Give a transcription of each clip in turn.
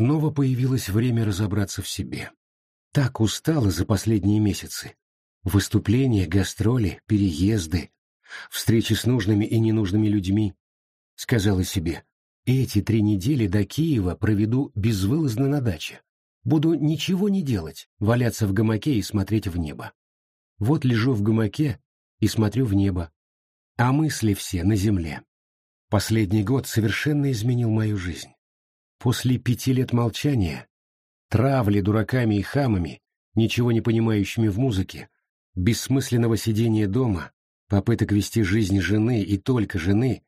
Снова появилось время разобраться в себе. Так устала за последние месяцы. Выступления, гастроли, переезды, встречи с нужными и ненужными людьми. Сказала себе, эти три недели до Киева проведу безвылазно на даче. Буду ничего не делать, валяться в гамаке и смотреть в небо. Вот лежу в гамаке и смотрю в небо, а мысли все на земле. Последний год совершенно изменил мою жизнь. После пяти лет молчания, травли дураками и хамами, ничего не понимающими в музыке, бессмысленного сидения дома, попыток вести жизнь жены и только жены,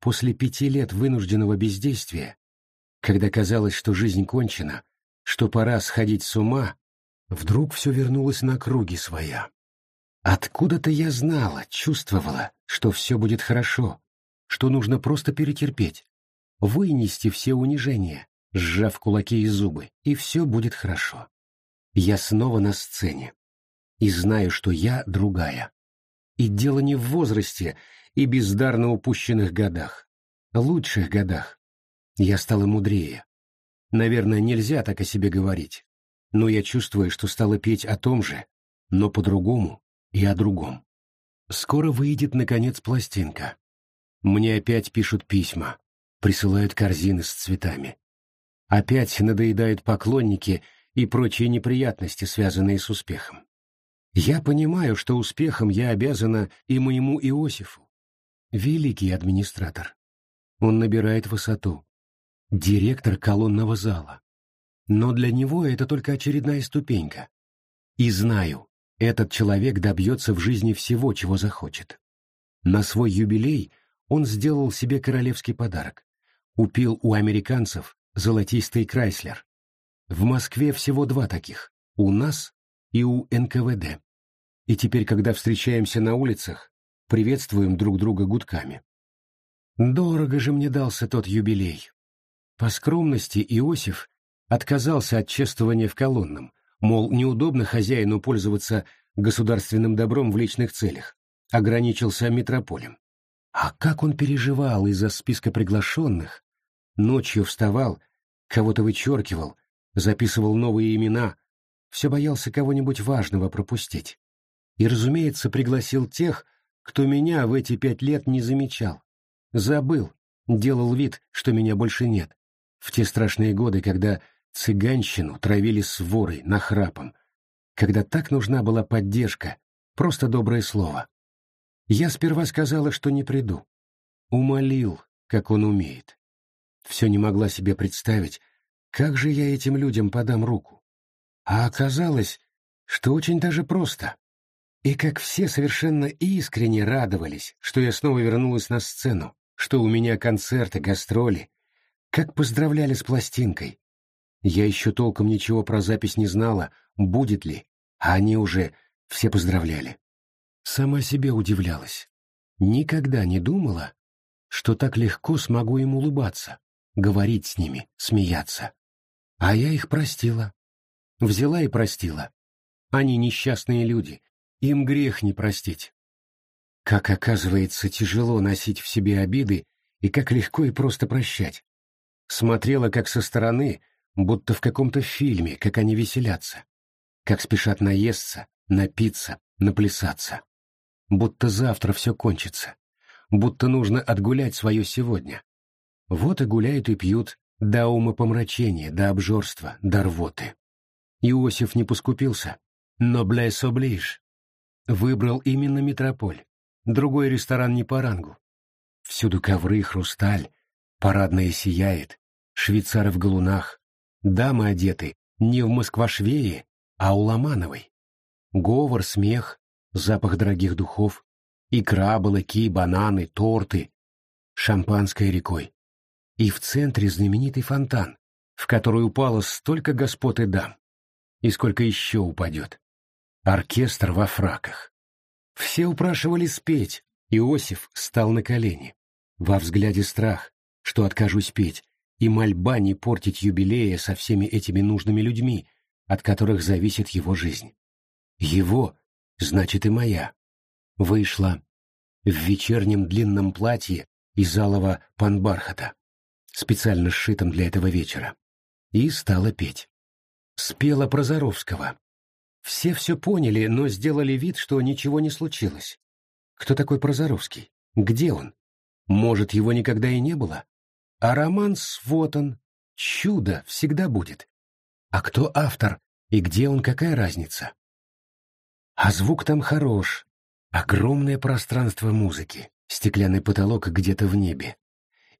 после пяти лет вынужденного бездействия, когда казалось, что жизнь кончена, что пора сходить с ума, вдруг все вернулось на круги своя. Откуда-то я знала, чувствовала, что все будет хорошо, что нужно просто перетерпеть, вынести все унижения, сжав кулаки и зубы, и все будет хорошо. Я снова на сцене. И знаю, что я другая. И дело не в возрасте и бездарно упущенных годах. Лучших годах. Я стала мудрее. Наверное, нельзя так о себе говорить. Но я чувствую, что стала петь о том же, но по-другому, и о другом. Скоро выйдет, наконец, пластинка. Мне опять пишут письма, присылают корзины с цветами. Опять надоедают поклонники и прочие неприятности, связанные с успехом. Я понимаю, что успехом я обязана и моему Иосифу. Великий администратор. Он набирает высоту. Директор колонного зала. Но для него это только очередная ступенька. И знаю, этот человек добьется в жизни всего, чего захочет. На свой юбилей он сделал себе королевский подарок. Купил у американцев золотистый Крайслер. В Москве всего два таких — у нас и у НКВД. И теперь, когда встречаемся на улицах, приветствуем друг друга гудками. Дорого же мне дался тот юбилей. По скромности Иосиф отказался от чествования в колонном, мол, неудобно хозяину пользоваться государственным добром в личных целях, ограничился метрополем. А как он переживал из-за списка приглашенных, ночью вставал, кого-то вычеркивал, записывал новые имена, все боялся кого-нибудь важного пропустить. И, разумеется, пригласил тех, кто меня в эти пять лет не замечал. Забыл, делал вид, что меня больше нет. В те страшные годы, когда Цыганщину травили с ворой, нахрапом, когда так нужна была поддержка, просто доброе слово. Я сперва сказала, что не приду. Умолил, как он умеет. Все не могла себе представить, как же я этим людям подам руку. А оказалось, что очень даже просто. И как все совершенно искренне радовались, что я снова вернулась на сцену, что у меня концерты, гастроли, как поздравляли с пластинкой, я еще толком ничего про запись не знала, будет ли, а они уже все поздравляли. Сама себе удивлялась. Никогда не думала, что так легко смогу им улыбаться, говорить с ними, смеяться. А я их простила. Взяла и простила. Они несчастные люди, им грех не простить. Как оказывается, тяжело носить в себе обиды и как легко и просто прощать. Смотрела, как со стороны, будто в каком-то фильме, как они веселятся, как спешат наесться, напиться, наплясаться. Будто завтра все кончится, будто нужно отгулять свое сегодня. Вот и гуляют и пьют до умопомрачения, до обжорства, до рвоты. Иосиф не поскупился, но блес оближ. Выбрал именно метрополь, другой ресторан не по рангу. Всюду ковры, хрусталь, парадная сияет, швейцары в галунах, Дамы одеты не в Москва-швее, а у Ломановой. Говор, смех, запах дорогих духов, икра, балыки, бананы, торты, шампанское рекой. И в центре знаменитый фонтан, в который упало столько господ и дам. И сколько еще упадет. Оркестр во фраках. Все упрашивали спеть. Иосиф стал на колени. Во взгляде страх, что откажусь петь, и мольба не портить юбилея со всеми этими нужными людьми, от которых зависит его жизнь. Его, значит и моя. Вышла в вечернем длинном платье из алого панбархата, специально сшитом для этого вечера. и стала петь. Спела про Заровского. Все все поняли, но сделали вид, что ничего не случилось. Кто такой Прозоровский? Где он? Может, его никогда и не было? А романс вот он. Чудо всегда будет. А кто автор и где он, какая разница? А звук там хорош. Огромное пространство музыки, стеклянный потолок где-то в небе.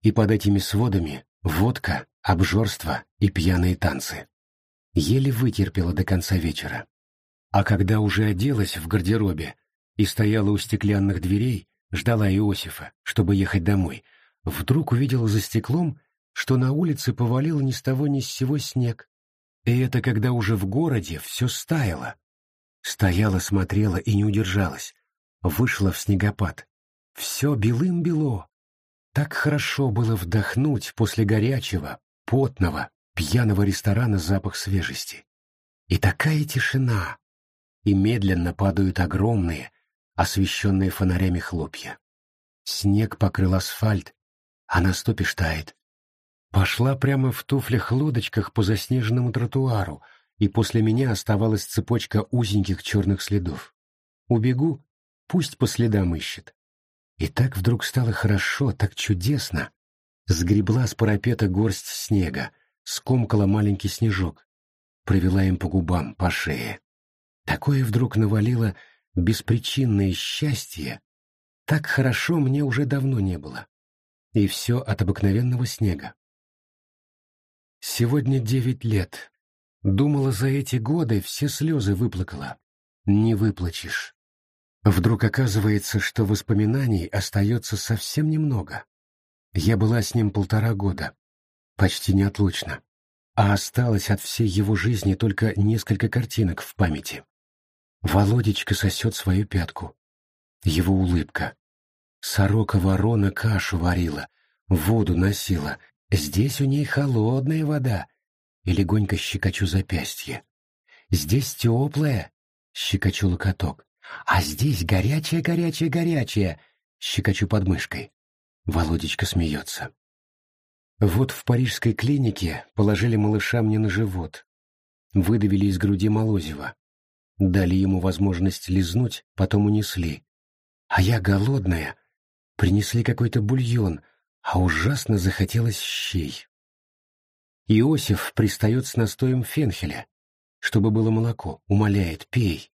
И под этими сводами водка, обжорство и пьяные танцы. Еле вытерпела до конца вечера. А когда уже оделась в гардеробе и стояла у стеклянных дверей, ждала Иосифа, чтобы ехать домой, вдруг увидела за стеклом, что на улице повалил ни с того ни с сего снег. И это когда уже в городе все стаяло. Стояла, смотрела и не удержалась. Вышла в снегопад. Все белым-бело. Так хорошо было вдохнуть после горячего, потного, пьяного ресторана запах свежести. И такая тишина. И медленно падают огромные, освещенные фонарями хлопья. Снег покрыл асфальт, а на стопе тает. Пошла прямо в туфлях-лодочках по заснеженному тротуару, и после меня оставалась цепочка узеньких черных следов. Убегу, пусть по следам ищет. И так вдруг стало хорошо, так чудесно. Сгребла с парапета горсть снега, скомкала маленький снежок, провела им по губам, по шее. Такое вдруг навалило беспричинное счастье. Так хорошо мне уже давно не было. И все от обыкновенного снега. Сегодня девять лет. Думала, за эти годы все слезы выплакала. Не выплачешь. Вдруг оказывается, что воспоминаний остается совсем немного. Я была с ним полтора года, почти неотлучно, а осталось от всей его жизни только несколько картинок в памяти. Володечка сосет свою пятку. Его улыбка. Сорока-ворона кашу варила, воду носила, Здесь у ней холодная вода, и легонько щекочу запястье. Здесь теплая, щекочу локоток, а здесь горячая-горячая-горячая, щекочу подмышкой. Володечка смеется. Вот в парижской клинике положили малыша мне на живот, выдавили из груди молозива, дали ему возможность лизнуть, потом унесли. А я голодная, принесли какой-то бульон — а ужасно захотелось щей. Иосиф пристает с настоем фенхеля, чтобы было молоко, умоляет, пей.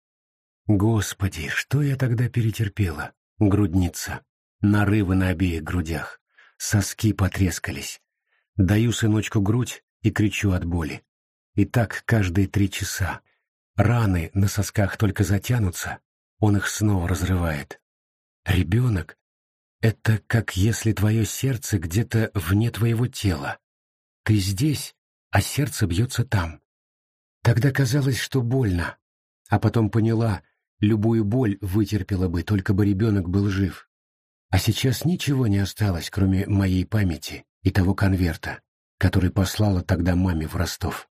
Господи, что я тогда перетерпела? Грудница, нарывы на обеих грудях, соски потрескались. Даю сыночку грудь и кричу от боли. И так каждые три часа. Раны на сосках только затянутся, он их снова разрывает. Ребенок это как если твое сердце где-то вне твоего тела. Ты здесь, а сердце бьется там. Тогда казалось, что больно, а потом поняла, любую боль вытерпела бы, только бы ребенок был жив. А сейчас ничего не осталось, кроме моей памяти и того конверта, который послала тогда маме в Ростов.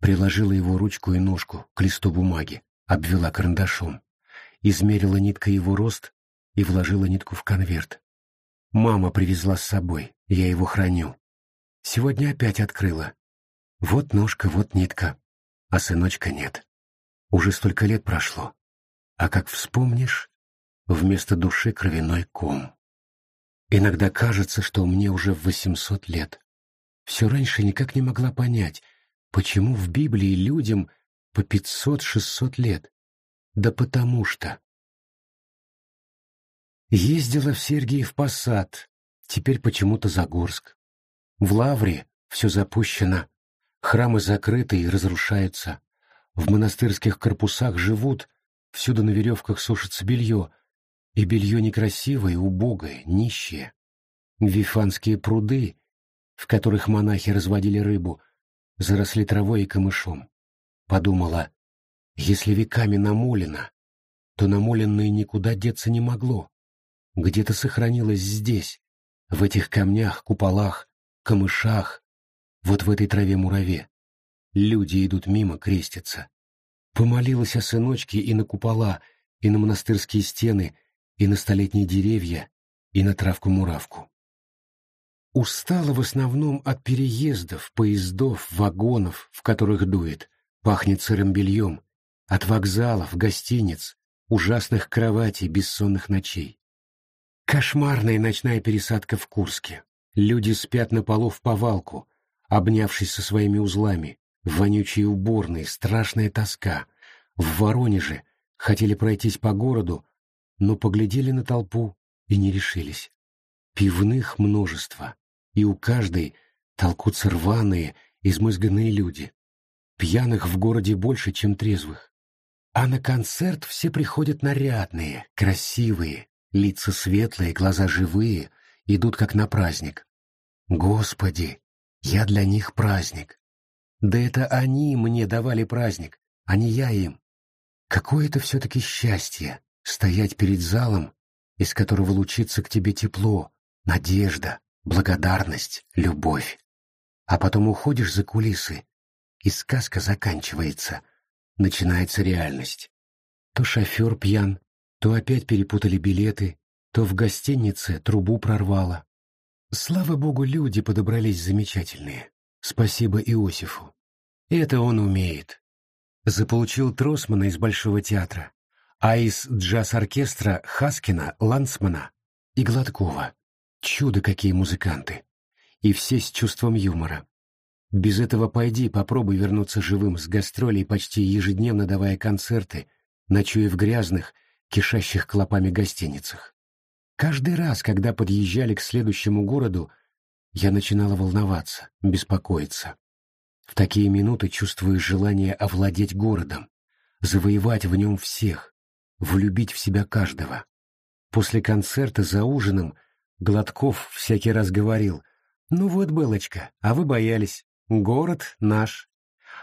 Приложила его ручку и ножку к листу бумаги, обвела карандашом, измерила ниткой его рост и вложила нитку в конверт. Мама привезла с собой, я его храню. Сегодня опять открыла. Вот ножка, вот нитка, а сыночка нет. Уже столько лет прошло. А как вспомнишь, вместо души кровяной ком. Иногда кажется, что мне уже восемьсот лет. Все раньше никак не могла понять, почему в Библии людям по пятьсот-шестьсот лет. Да потому что Ездила в Сергиев Посад, теперь почему-то Загорск. В Лавре все запущено, храмы закрыты и разрушаются. В монастырских корпусах живут, всюду на веревках сушится белье, и белье некрасивое, убогое, нищее. Вифанские пруды, в которых монахи разводили рыбу, заросли травой и камышом. Подумала, если веками намолено, то намоленное никуда деться не могло где-то сохранилось здесь, в этих камнях, куполах, камышах, вот в этой траве-мураве. Люди идут мимо, крестятся. Помолилась о сыночке и на купола, и на монастырские стены, и на столетние деревья, и на травку-муравку. Устала в основном от переездов, поездов, вагонов, в которых дует, пахнет сырым бельем, от вокзалов, гостиниц, ужасных кроватей, бессонных ночей. Кошмарная ночная пересадка в Курске. Люди спят на полу в повалку, обнявшись со своими узлами, вонючие уборные, страшная тоска. В Воронеже хотели пройтись по городу, но поглядели на толпу и не решились. Пивных множество, и у каждой толкутся рваные, измызганные люди. Пьяных в городе больше, чем трезвых. А на концерт все приходят нарядные, красивые, лица светлые, глаза живые, идут как на праздник. Господи, я для них праздник. Да это они мне давали праздник, а не я им. Какое это все-таки счастье — стоять перед залом, из которого лучится к тебе тепло, надежда, благодарность, любовь. А потом уходишь за кулисы, и сказка заканчивается, начинается реальность. То шофер пьян, то опять перепутали билеты, то в гостинице трубу прорвало. Слава богу, люди подобрались замечательные. Спасибо Иосифу. Это он умеет. Заполучил Тросмана из Большого театра, а из джаз-оркестра Хаскина, Лансмана и Гладкова. Чудо какие музыканты. И все с чувством юмора. Без этого пойди, попробуй вернуться живым с гастролей, почти ежедневно давая концерты, ночуя в грязных, кишащих клопами гостиницах. Каждый раз, когда подъезжали к следующему городу, я начинала волноваться, беспокоиться. В такие минуты чувствую желание овладеть городом, завоевать в нем всех, влюбить в себя каждого. После концерта за ужином Гладков всякий раз говорил, «Ну вот, Белочка, а вы боялись. Город наш.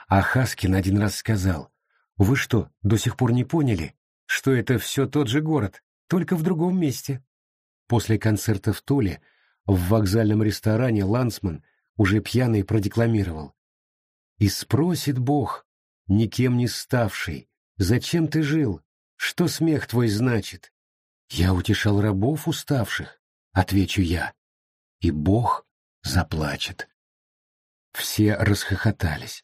А Хаскин один раз сказал, «Вы что, до сих пор не поняли, что это все тот же город, только в другом месте?» После концерта в Туле в вокзальном ресторане Лансман уже пьяный продекламировал. «И спросит Бог, никем не ставший, зачем ты жил, что смех твой значит?» «Я утешал рабов уставших», — отвечу я, — «и Бог заплачет». Все расхохотались.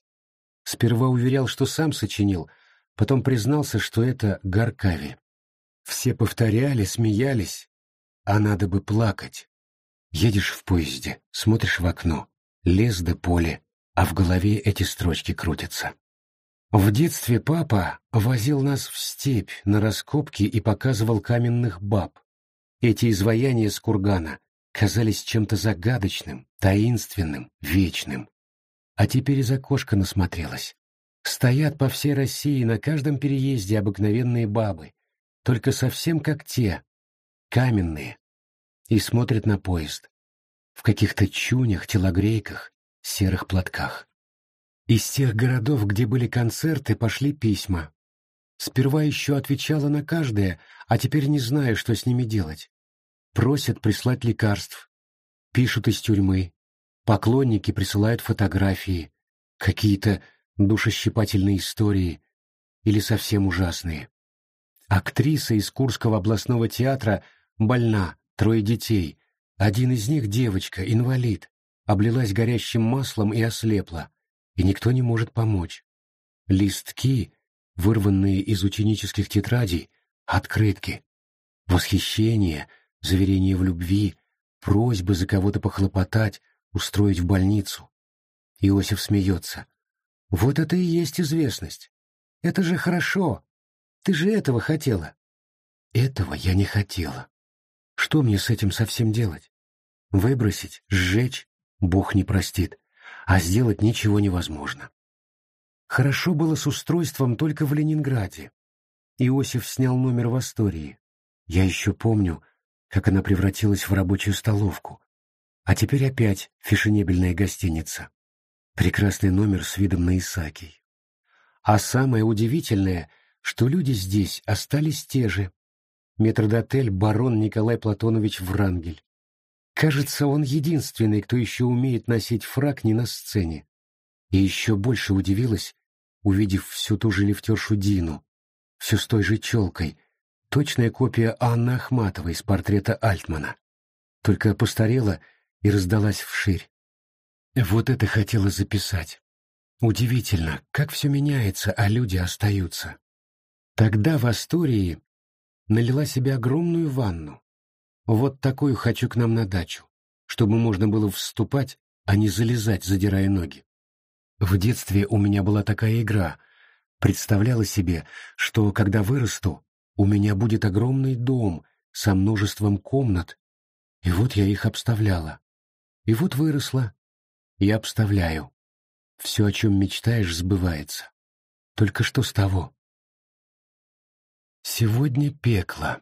Сперва уверял, что сам сочинил, потом признался, что это Гаркави. Все повторяли, смеялись, а надо бы плакать. Едешь в поезде, смотришь в окно, лес да поле, а в голове эти строчки крутятся. В детстве папа возил нас в степь на раскопки и показывал каменных баб. Эти изваяния с кургана казались чем-то загадочным, таинственным, вечным. А теперь из окошка насмотрелась. Стоят по всей России на каждом переезде обыкновенные бабы, только совсем как те, каменные, и смотрят на поезд. В каких-то чунях, телогрейках, серых платках. Из тех городов, где были концерты, пошли письма. Сперва еще отвечала на каждое, а теперь не знаю, что с ними делать. Просят прислать лекарств. Пишут из тюрьмы. Поклонники присылают фотографии, какие-то душещипательные истории или совсем ужасные. Актриса из Курского областного театра больна, трое детей. Один из них девочка, инвалид, облилась горящим маслом и ослепла, и никто не может помочь. Листки, вырванные из ученических тетрадей, открытки, восхищение, заверение в любви, просьбы за кого-то похлопотать, устроить в больницу. Иосиф смеется. Вот это и есть известность. Это же хорошо. Ты же этого хотела. Этого я не хотела. Что мне с этим совсем делать? Выбросить, сжечь? Бог не простит. А сделать ничего невозможно. Хорошо было с устройством только в Ленинграде. Иосиф снял номер в Астории. Я еще помню, как она превратилась в рабочую столовку, а теперь опять фешенебельная гостиница. Прекрасный номер с видом на Исакий. А самое удивительное, что люди здесь остались те же. Метрдотель барон Николай Платонович Врангель. Кажется, он единственный, кто еще умеет носить фрак не на сцене. И еще больше удивилась, увидев всю ту же лифтершу Дину, все с той же челкой, точная копия Анны Ахматовой из портрета Альтмана. Только постарела и раздалась вширь. Вот это хотела записать. Удивительно, как все меняется, а люди остаются. Тогда в Астурии налила себе огромную ванну. Вот такую хочу к нам на дачу, чтобы можно было вступать, а не залезать, задирая ноги. В детстве у меня была такая игра. Представляла себе, что, когда вырасту, у меня будет огромный дом со множеством комнат, и вот я их обставляла. И вот выросла, и обставляю. Все, о чем мечтаешь, сбывается. Только что с того? Сегодня пекло.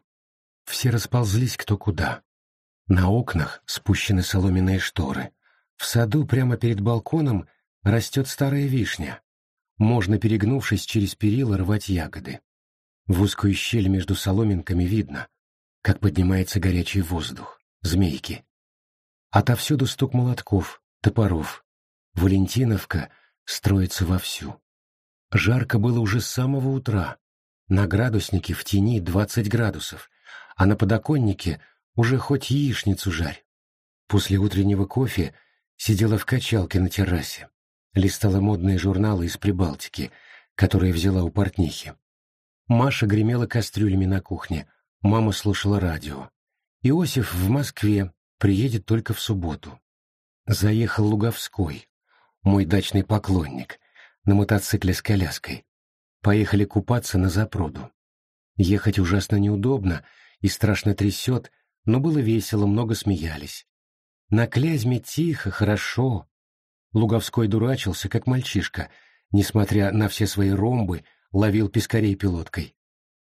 Все расползлись кто куда. На окнах спущены соломенные шторы. В саду прямо перед балконом растет старая вишня. Можно, перегнувшись через перила, рвать ягоды. В узкую щель между соломинками видно, как поднимается горячий воздух, змейки. Отовсюду стук молотков, топоров. Валентиновка строится вовсю. Жарко было уже с самого утра. На градуснике в тени двадцать градусов, а на подоконнике уже хоть яичницу жарь. После утреннего кофе сидела в качалке на террасе, листала модные журналы из Прибалтики, которые взяла у портнихи. Маша гремела кастрюлями на кухне, мама слушала радио. Иосиф в Москве, приедет только в субботу. Заехал Луговской, мой дачный поклонник, на мотоцикле с коляской. Поехали купаться на запруду. Ехать ужасно неудобно и страшно трясет, но было весело, много смеялись. На Клязьме тихо, хорошо. Луговской дурачился, как мальчишка, несмотря на все свои ромбы, ловил пескарей пилоткой.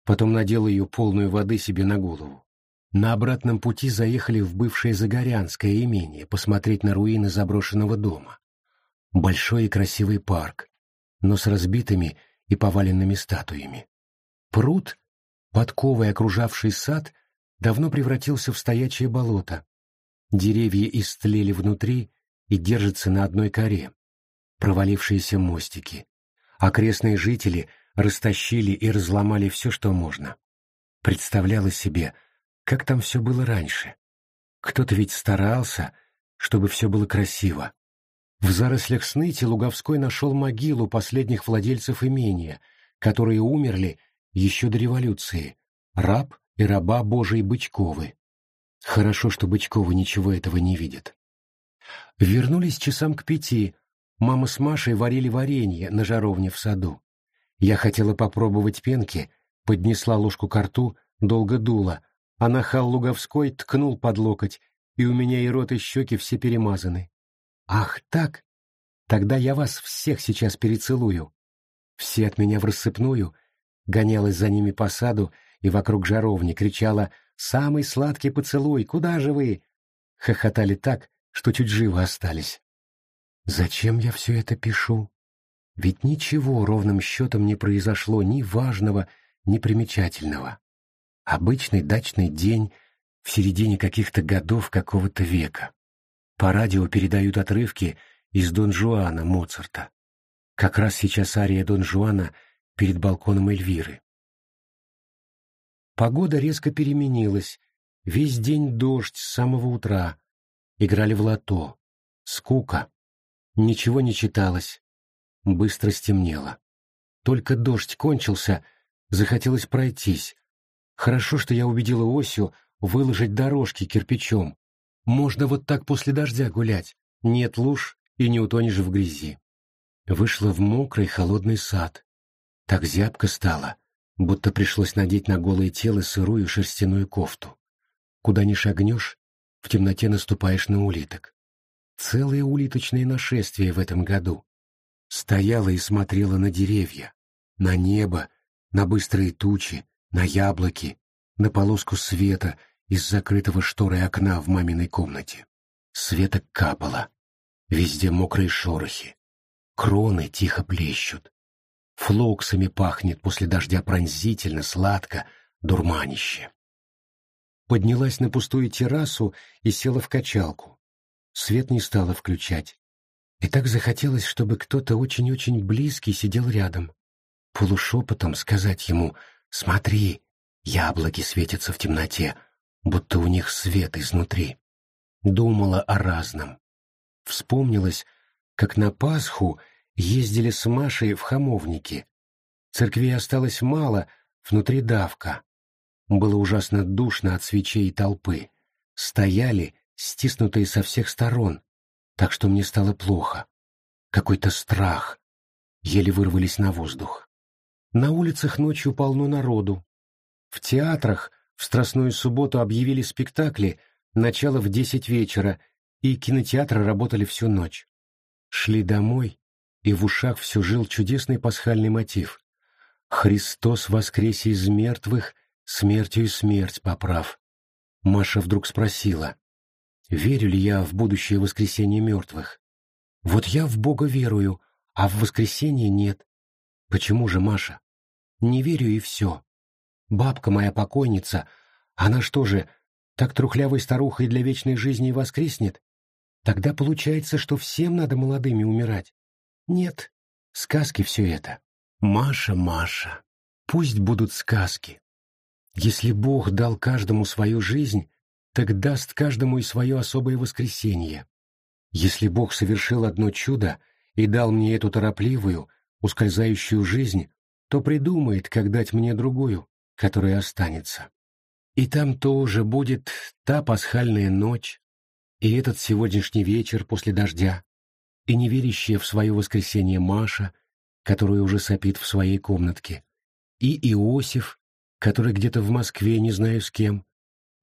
Потом надел ее полную воды себе на голову. На обратном пути заехали в бывшее Загорянское имение посмотреть на руины заброшенного дома. Большой и красивый парк, но с разбитыми и поваленными статуями. Пруд, подковой окружавший сад, давно превратился в стоячее болото. Деревья истлели внутри и держатся на одной коре. Провалившиеся мостики. Окрестные жители растащили и разломали все, что можно. Представляла себе, как там все было раньше. Кто-то ведь старался, чтобы все было красиво. В зарослях сныти Луговской нашел могилу последних владельцев имения, которые умерли еще до революции, раб и раба Божий Бычковы. Хорошо, что Бычковы ничего этого не видят. Вернулись часам к пяти. Мама с Машей варили варенье на жаровне в саду. Я хотела попробовать пенки, поднесла ложку к рту, долго дула, а нахал Луговской ткнул под локоть, и у меня и рот, и щеки все перемазаны. «Ах так? Тогда я вас всех сейчас перецелую». Все от меня в рассыпную, гонялась за ними по саду и вокруг жаровни, кричала «Самый сладкий поцелуй! Куда же вы?» Хохотали так, что чуть живо остались. Зачем я все это пишу? Ведь ничего ровным счетом не произошло ни важного, ни примечательного. Обычный дачный день в середине каких-то годов какого-то века. По радио передают отрывки из Дон Жуана Моцарта. Как раз сейчас ария Дон Жуана перед балконом Эльвиры. Погода резко переменилась. Весь день дождь с самого утра. Играли в лото. Скука. Ничего не читалось. Быстро стемнело. Только дождь кончился, захотелось пройтись. Хорошо, что я убедила Осю выложить дорожки кирпичом, можно вот так после дождя гулять. Нет луж и не утонешь в грязи. Вышла в мокрый холодный сад. Так зябко стало, будто пришлось надеть на голое тело сырую шерстяную кофту. Куда ни шагнешь, в темноте наступаешь на улиток. Целое улиточное нашествие в этом году. Стояла и смотрела на деревья, на небо, на быстрые тучи, на яблоки, на полоску света, из закрытого шторой окна в маминой комнате. Света капало. Везде мокрые шорохи. Кроны тихо плещут. Флоксами пахнет после дождя пронзительно, сладко, дурманище. Поднялась на пустую террасу и села в качалку. Свет не стала включать. И так захотелось, чтобы кто-то очень-очень близкий сидел рядом. Полушепотом сказать ему «Смотри, яблоки светятся в темноте, будто у них свет изнутри. Думала о разном. Вспомнилось, как на Пасху ездили с Машей в Хамовники. Церквей осталось мало, внутри давка. Было ужасно душно от свечей и толпы. Стояли, стиснутые со всех сторон, так что мне стало плохо. Какой-то страх. Еле вырвались на воздух. На улицах ночью полно народу. В театрах в Страстную субботу объявили спектакли, начало в десять вечера, и кинотеатры работали всю ночь. Шли домой, и в ушах все жил чудесный пасхальный мотив. «Христос воскресе из мертвых, смертью и смерть поправ». Маша вдруг спросила, верю ли я в будущее воскресение мертвых. Вот я в Бога верую, а в воскресенье нет. Почему же, Маша? Не верю и все. Бабка моя покойница, она что же, так трухлявой старухой для вечной жизни воскреснет? Тогда получается, что всем надо молодыми умирать. Нет, сказки все это. Маша, Маша, пусть будут сказки. Если Бог дал каждому свою жизнь, так даст каждому и свое особое воскресенье. Если Бог совершил одно чудо и дал мне эту торопливую, ускользающую жизнь, то придумает, как дать мне другую, которая останется. И там тоже будет та пасхальная ночь, и этот сегодняшний вечер после дождя, и неверящая в свое воскресенье Маша, которая уже сопит в своей комнатке, и Иосиф, который где-то в Москве, не знаю с кем,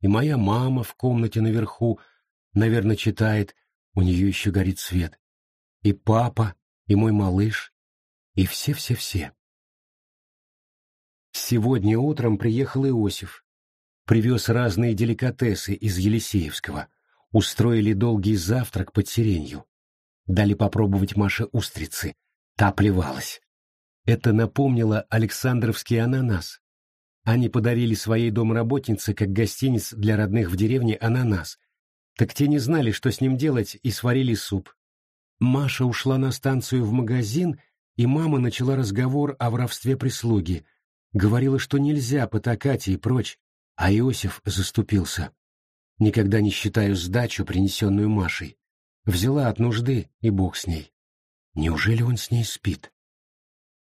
и моя мама в комнате наверху, наверное, читает, у нее еще горит свет, и папа, и мой малыш, и все-все-все. Сегодня утром приехал Иосиф. Привез разные деликатесы из Елисеевского. Устроили долгий завтрак под сиренью. Дали попробовать Маше устрицы. Та плевалась. Это напомнило Александровский ананас. Они подарили своей домработнице как гостиниц для родных в деревне ананас. Так те не знали, что с ним делать, и сварили суп. Маша ушла на станцию в магазин, и мама начала разговор о воровстве прислуги — Говорила, что нельзя потакать и прочь, а Иосиф заступился. Никогда не считаю сдачу, принесенную Машей. Взяла от нужды, и бог с ней. Неужели он с ней спит?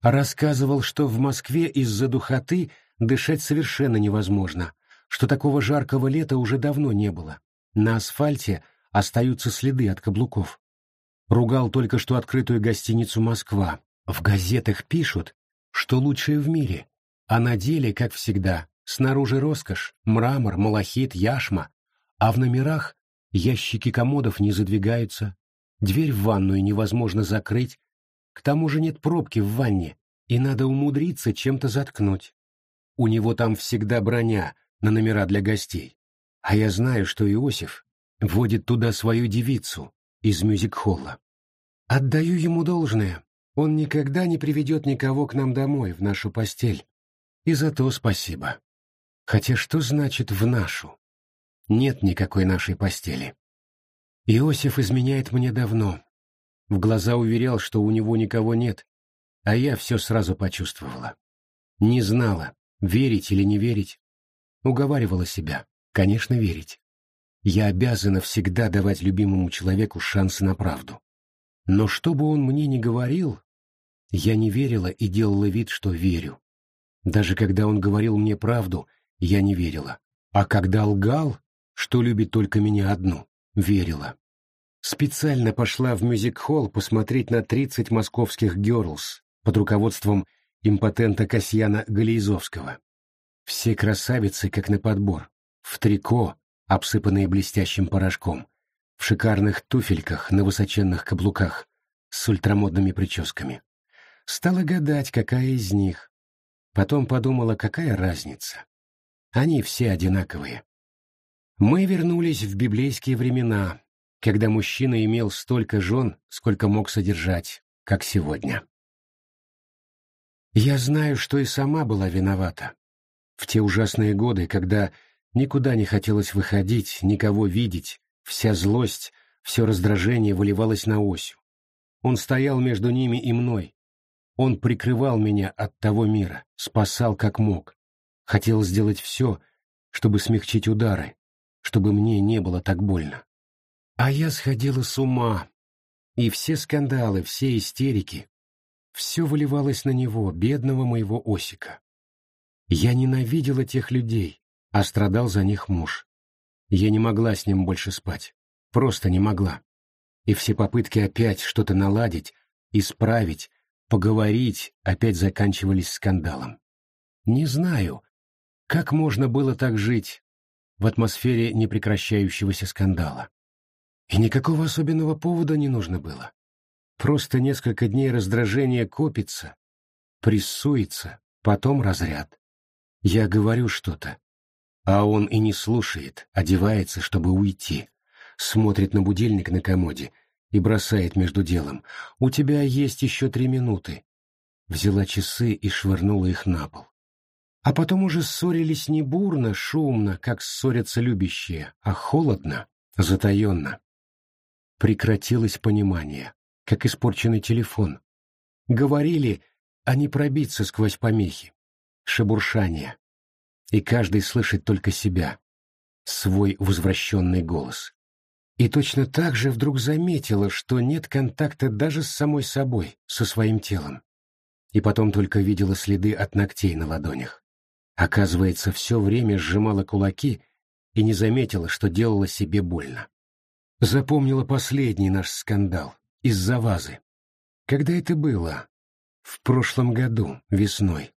Рассказывал, что в Москве из-за духоты дышать совершенно невозможно, что такого жаркого лета уже давно не было. На асфальте остаются следы от каблуков. Ругал только что открытую гостиницу «Москва». В газетах пишут, что лучшее в мире, а на деле, как всегда, снаружи роскошь, мрамор, малахит, яшма, а в номерах ящики комодов не задвигаются, дверь в ванную невозможно закрыть, к тому же нет пробки в ванне, и надо умудриться чем-то заткнуть. У него там всегда броня на номера для гостей. А я знаю, что Иосиф водит туда свою девицу из мюзик-холла. Отдаю ему должное. Он никогда не приведет никого к нам домой, в нашу постель. И за то спасибо. Хотя что значит «в нашу»? Нет никакой нашей постели. Иосиф изменяет мне давно. В глаза уверял, что у него никого нет, а я все сразу почувствовала. Не знала, верить или не верить. Уговаривала себя, конечно, верить. Я обязана всегда давать любимому человеку шанс на правду. Но что бы он мне ни говорил, я не верила и делала вид, что верю. Даже когда он говорил мне правду, я не верила. А когда лгал, что любит только меня одну, верила. Специально пошла в мюзик-холл посмотреть на 30 московских герлс под руководством импотента Касьяна Галиизовского. Все красавицы, как на подбор, в трико, обсыпанные блестящим порошком, в шикарных туфельках на высоченных каблуках с ультрамодными прическами. Стала гадать, какая из них, Потом подумала, какая разница. Они все одинаковые. Мы вернулись в библейские времена, когда мужчина имел столько жен, сколько мог содержать, как сегодня. Я знаю, что и сама была виновата. В те ужасные годы, когда никуда не хотелось выходить, никого видеть, вся злость, все раздражение выливалось на Осю. Он стоял между ними и мной, он прикрывал меня от того мира, спасал как мог. Хотел сделать все, чтобы смягчить удары, чтобы мне не было так больно. А я сходила с ума. И все скандалы, все истерики, все выливалось на него, бедного моего Осика. Я ненавидела тех людей, а страдал за них муж. Я не могла с ним больше спать. Просто не могла. И все попытки опять что-то наладить, исправить, поговорить опять заканчивались скандалом. Не знаю, как можно было так жить в атмосфере непрекращающегося скандала. И никакого особенного повода не нужно было. Просто несколько дней раздражения копится, прессуется, потом разряд. Я говорю что-то, а он и не слушает, одевается, чтобы уйти, смотрит на будильник на комоде и бросает между делом. «У тебя есть еще три минуты». Взяла часы и швырнула их на пол. А потом уже ссорились не бурно, шумно, как ссорятся любящие, а холодно, затаенно. Прекратилось понимание, как испорченный телефон. Говорили, а не пробиться сквозь помехи. Шебуршание. И каждый слышит только себя, свой возвращенный голос. И точно так же вдруг заметила, что нет контакта даже с самой собой, со своим телом. И потом только видела следы от ногтей на ладонях. Оказывается, все время сжимала кулаки и не заметила, что делала себе больно. Запомнила последний наш скандал из-за вазы. Когда это было? В прошлом году, весной.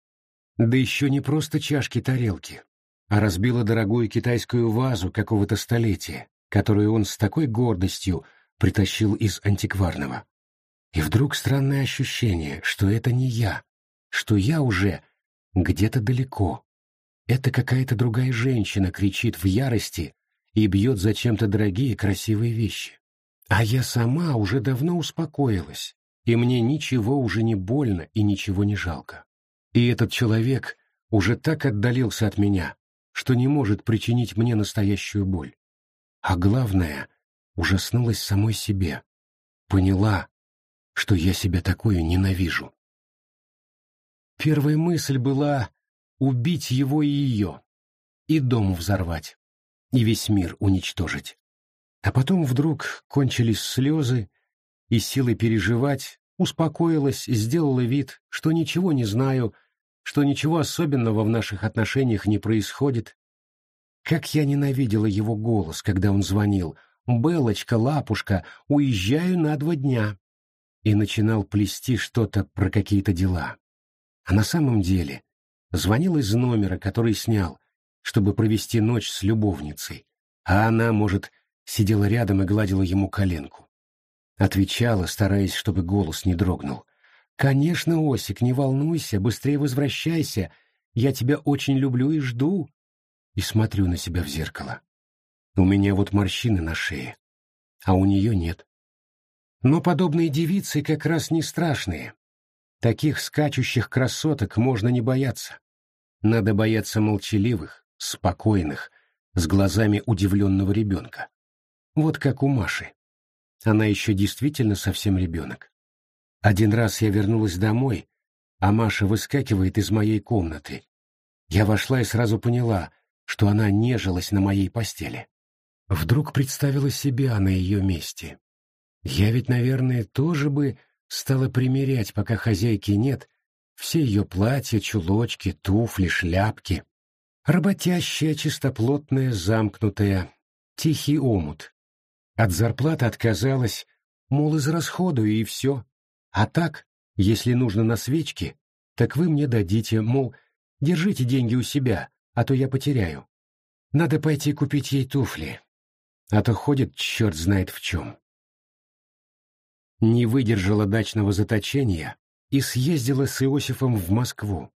Да еще не просто чашки-тарелки, а разбила дорогую китайскую вазу какого-то столетия, которую он с такой гордостью притащил из антикварного. И вдруг странное ощущение, что это не я, что я уже где-то далеко. Это какая-то другая женщина кричит в ярости и бьет зачем-то дорогие красивые вещи. А я сама уже давно успокоилась, и мне ничего уже не больно и ничего не жалко. И этот человек уже так отдалился от меня, что не может причинить мне настоящую боль. А главное, ужаснулась самой себе. Поняла, что я себя такую ненавижу. Первая мысль была убить его и ее, и дом взорвать, и весь мир уничтожить. А потом вдруг кончились слезы, и силы переживать успокоилась, сделала вид, что ничего не знаю, что ничего особенного в наших отношениях не происходит, как я ненавидела его голос, когда он звонил «Белочка, лапушка, уезжаю на два дня» и начинал плести что-то про какие-то дела. А на самом деле звонил из номера, который снял, чтобы провести ночь с любовницей, а она, может, сидела рядом и гладила ему коленку. Отвечала, стараясь, чтобы голос не дрогнул. «Конечно, Осик, не волнуйся, быстрее возвращайся. Я тебя очень люблю и жду и смотрю на себя в зеркало. У меня вот морщины на шее, а у нее нет. Но подобные девицы как раз не страшные. Таких скачущих красоток можно не бояться. Надо бояться молчаливых, спокойных, с глазами удивленного ребенка. Вот как у Маши. Она еще действительно совсем ребенок. Один раз я вернулась домой, а Маша выскакивает из моей комнаты. Я вошла и сразу поняла, что она нежилась на моей постели. Вдруг представила себя на ее месте. Я ведь, наверное, тоже бы стала примерять, пока хозяйки нет, все ее платья, чулочки, туфли, шляпки. Работящая, чистоплотная, замкнутая, тихий омут. От зарплаты отказалась, мол, израсходую и все. А так, если нужно на свечки, так вы мне дадите, мол, держите деньги у себя, а то я потеряю. Надо пойти купить ей туфли, а то ходит черт знает в чем. Не выдержала дачного заточения и съездила с Иосифом в Москву.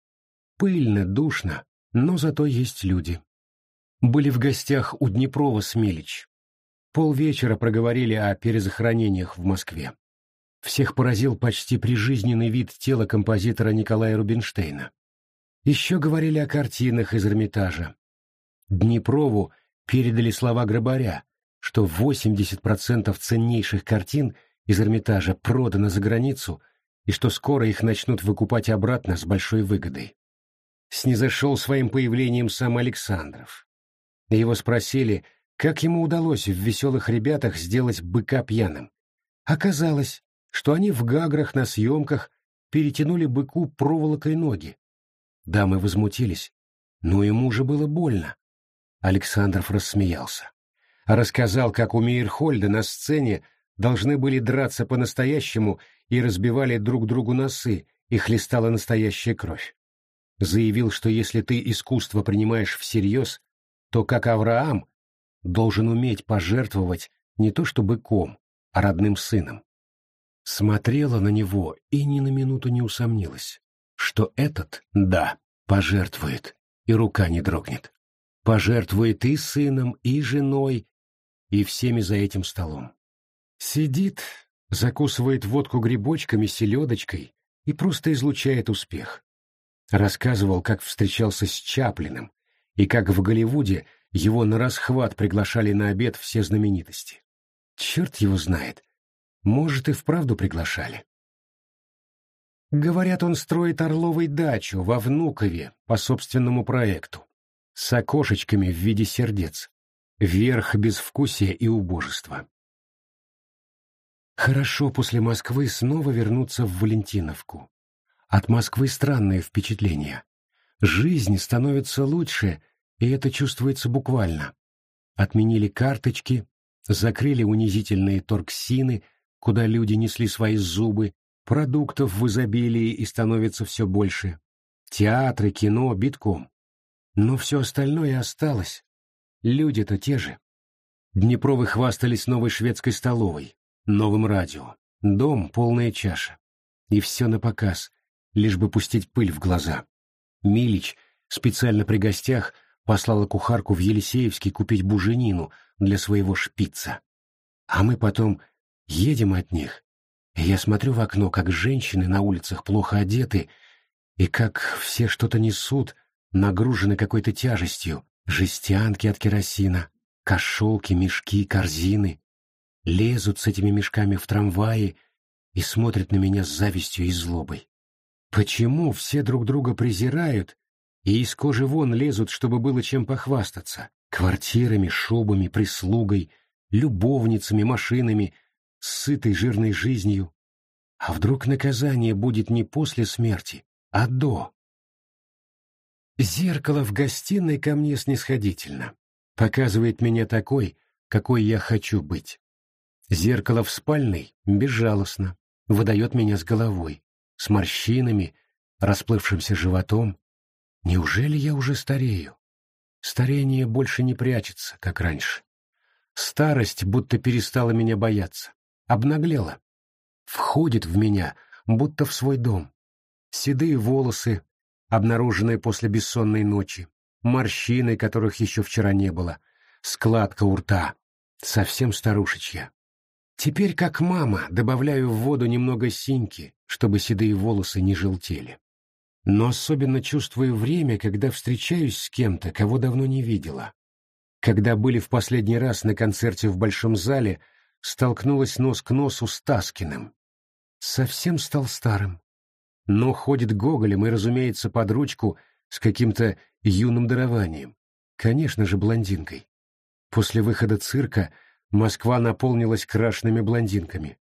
Пыльно, душно, но зато есть люди. Были в гостях у Днепрова Смелич. Полвечера проговорили о перезахоронениях в Москве. Всех поразил почти прижизненный вид тела композитора Николая Рубинштейна. Еще говорили о картинах из Эрмитажа. Днепрову передали слова Грабаря, что 80% ценнейших картин из Эрмитажа продано за границу и что скоро их начнут выкупать обратно с большой выгодой. Снизошел своим появлением сам Александров. Его спросили, Как ему удалось в «Веселых ребятах» сделать быка пьяным? Оказалось, что они в гаграх на съемках перетянули быку проволокой ноги. Дамы возмутились, но ему же было больно. Александров рассмеялся. Рассказал, как у Мейерхольда на сцене должны были драться по-настоящему и разбивали друг другу носы, и хлестала настоящая кровь. Заявил, что если ты искусство принимаешь всерьез, то, как Авраам, должен уметь пожертвовать не то что быком, а родным сыном. Смотрела на него и ни на минуту не усомнилась, что этот, да, пожертвует, и рука не дрогнет. Пожертвует и сыном, и женой, и всеми за этим столом. Сидит, закусывает водку грибочками, селедочкой и просто излучает успех. Рассказывал, как встречался с Чаплиным, и как в Голливуде его на расхват приглашали на обед все знаменитости. Черт его знает, может, и вправду приглашали. Говорят, он строит Орловой дачу во Внукове по собственному проекту, с окошечками в виде сердец, верх безвкусия и убожества. Хорошо после Москвы снова вернуться в Валентиновку. От Москвы странное впечатление. Жизнь становится лучше, и это чувствуется буквально. Отменили карточки, закрыли унизительные торксины, куда люди несли свои зубы, продуктов в изобилии и становится все больше. Театры, кино, битком. Но все остальное осталось. Люди-то те же. Днепровы хвастались новой шведской столовой, новым радио. Дом — полная чаша. И все на показ, лишь бы пустить пыль в глаза. Милич специально при гостях послала кухарку в Елисеевский купить буженину для своего шпица. А мы потом едем от них, я смотрю в окно, как женщины на улицах плохо одеты, и как все что-то несут, нагружены какой-то тяжестью, жестянки от керосина, кошелки, мешки, корзины, лезут с этими мешками в трамваи и смотрят на меня с завистью и злобой. Почему все друг друга презирают и из кожи вон лезут, чтобы было чем похвастаться? Квартирами, шубами, прислугой, любовницами, машинами, сытой жирной жизнью. А вдруг наказание будет не после смерти, а до? Зеркало в гостиной ко мне снисходительно. Показывает меня такой, какой я хочу быть. Зеркало в спальной безжалостно, выдает меня с головой, с морщинами, расплывшимся животом. Неужели я уже старею? Старение больше не прячется, как раньше. Старость будто перестала меня бояться, обнаглела. Входит в меня, будто в свой дом. Седые волосы, обнаруженные после бессонной ночи, морщины, которых еще вчера не было, складка у рта, совсем старушечья. Теперь, как мама, добавляю в воду немного синьки, чтобы седые волосы не желтели. Но особенно чувствую время, когда встречаюсь с кем-то, кого давно не видела. Когда были в последний раз на концерте в Большом зале, столкнулась нос к носу с Таскиным. Совсем стал старым. Но ходит гоголем и, разумеется, под ручку с каким-то юным дарованием. Конечно же, блондинкой. После выхода цирка Москва наполнилась крашенными блондинками,